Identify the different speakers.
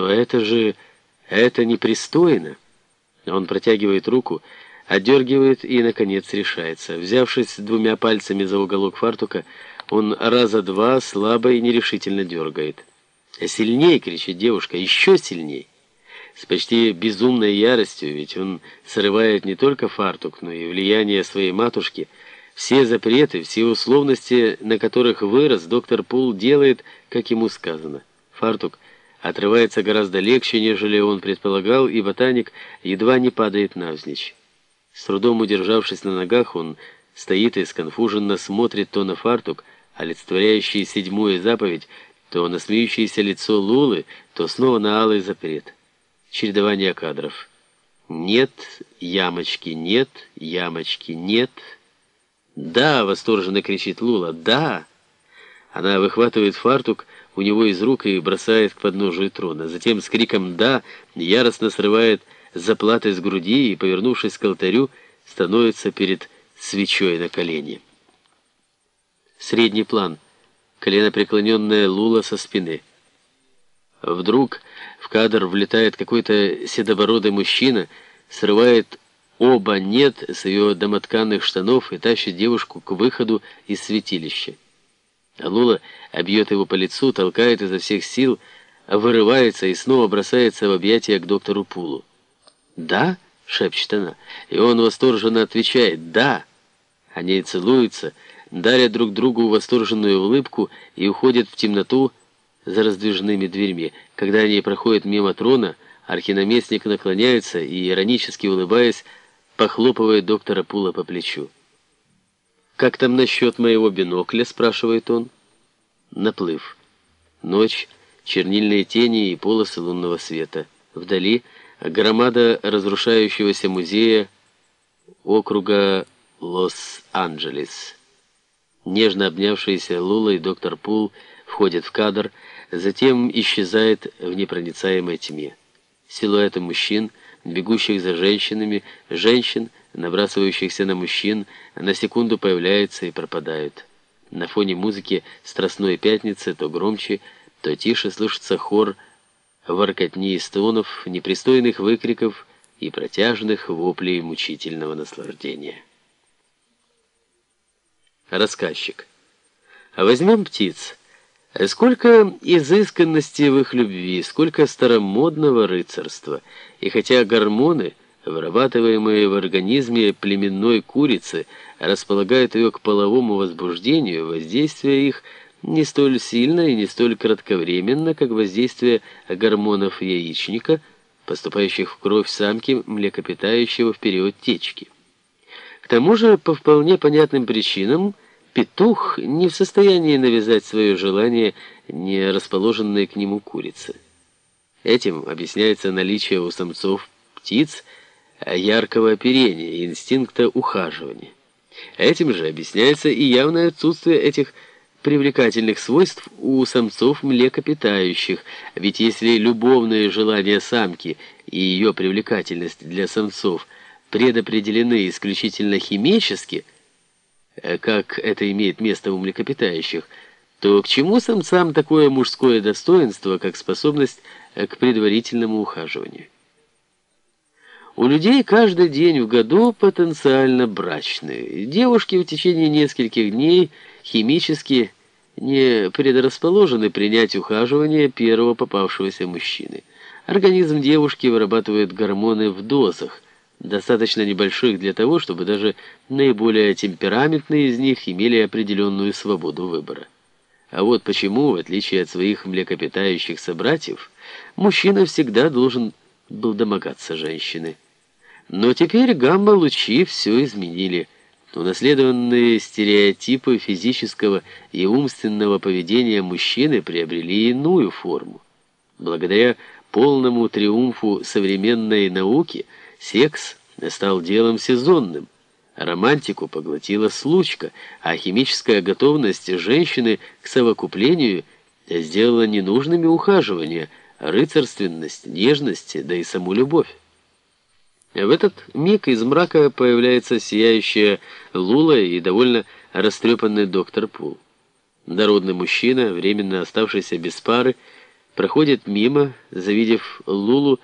Speaker 1: Но это же... это непристойно. Он протягивает руку, отдергивает и, наконец, решается. Взявшись двумя пальцами за уголок фартука, он раза два слабо и нерешительно дергает. «Сильней!» — кричит девушка. «Еще сильней!» С почти безумной яростью, ведь он срывает не только фартук, но и влияние своей матушки. Все запреты, все условности, на которых вырос, доктор Пул делает, как ему сказано. Фартук отрывается гораздо легче, нежели он предполагал, и ботаник едва не падает навзничь. С трудом удержавшись на ногах, он стоит и сконфуженно смотрит то на фартук, олицетворяющий седьмую заповедь, то на смеющееся лицо Лулы, то снова на алый запрет. Чередование кадров. Нет, ямочки, нет, ямочки, нет. «Да!» — восторженно кричит Лула. «Да!» Она выхватывает фартук у него из рук и бросает к подножию трона. Затем с криком «Да!» яростно срывает заплаты с груди и, повернувшись к алтарю, становится перед свечой на колени. Средний план. Коленопреклоненная Лула со спины. Вдруг в кадр влетает какой-то седобородый мужчина, срывает оба «нет» с ее домотканных штанов и тащит девушку к выходу из святилища. А Лула обьет его по лицу, толкает изо всех сил, вырывается и снова бросается в объятия к доктору Пулу. «Да?» — шепчет она, и он восторженно отвечает «Да». Они целуются, дарят друг другу восторженную улыбку и уходят в темноту за раздвижными дверьми. Когда они проходят мимо трона, архинаместник наклоняется и, иронически улыбаясь, похлопывает доктора Пула по плечу. «Как там насчет моего бинокля?» — спрашивает он. Наплыв. Ночь, чернильные тени и полосы лунного света. Вдали громада разрушающегося музея округа Лос-Анджелес. Нежно обнявшиеся Лула и доктор Пул входят в кадр, затем исчезает в непроницаемой тьме. Силуэты мужчин, бегущих за женщинами, женщин, набрасывающихся на мужчин, на секунду появляются и пропадают. На фоне музыки «Страстной пятницы» то громче, то тише слышится хор воркотни и стонов, непристойных выкриков и протяжных воплей мучительного наслаждения. Рассказчик. Возьмем птиц. Сколько изысканности в их любви, сколько старомодного рыцарства. И хотя гормоны, вырабатываемые в организме племенной курицы, располагают ее к половому возбуждению, воздействие их не столь сильно и не столь кратковременно, как воздействие гормонов яичника, поступающих в кровь самки млекопитающего в период течки. К тому же, по вполне понятным причинам, петух не в состоянии навязать свое желание не расположенной к нему курице. Этим объясняется наличие у самцов птиц яркого оперения инстинкта ухаживания. Этим же объясняется и явное отсутствие этих привлекательных свойств у самцов млекопитающих, ведь если любовные желания самки и ее привлекательность для самцов предопределены исключительно химически, э, как это имеет место у млекопитающих, то к чему самцам такое мужское достоинство, как способность э, к предварительному ухаживанию? У людей каждый день в году потенциально брачные. Девушки в течение нескольких дней химически не предрасположены принять ухаживание первого попавшегося мужчины. Организм девушки вырабатывает гормоны в дозах, достаточно небольших для того, чтобы даже наиболее темпераментные из них имели определенную свободу выбора. А вот почему, в отличие от своих млекопитающих собратьев, мужчина всегда должен был домогаться женщины. Но теперь гамма-лучи все изменили. Унаследованные стереотипы физического и умственного поведения мужчины приобрели иную форму. Благодаря полному триумфу современной науки секс стал делом сезонным. Романтику поглотила случка, а химическая готовность женщины к совокуплению сделала ненужными ухаживания, рыцарственность, нежность, да и саму любовь. В этот миг из мрака появляется сияющая Лула и довольно растрепанный доктор Пул. Дородный мужчина, временно оставшийся без пары, проходит мимо, завидев Лулу,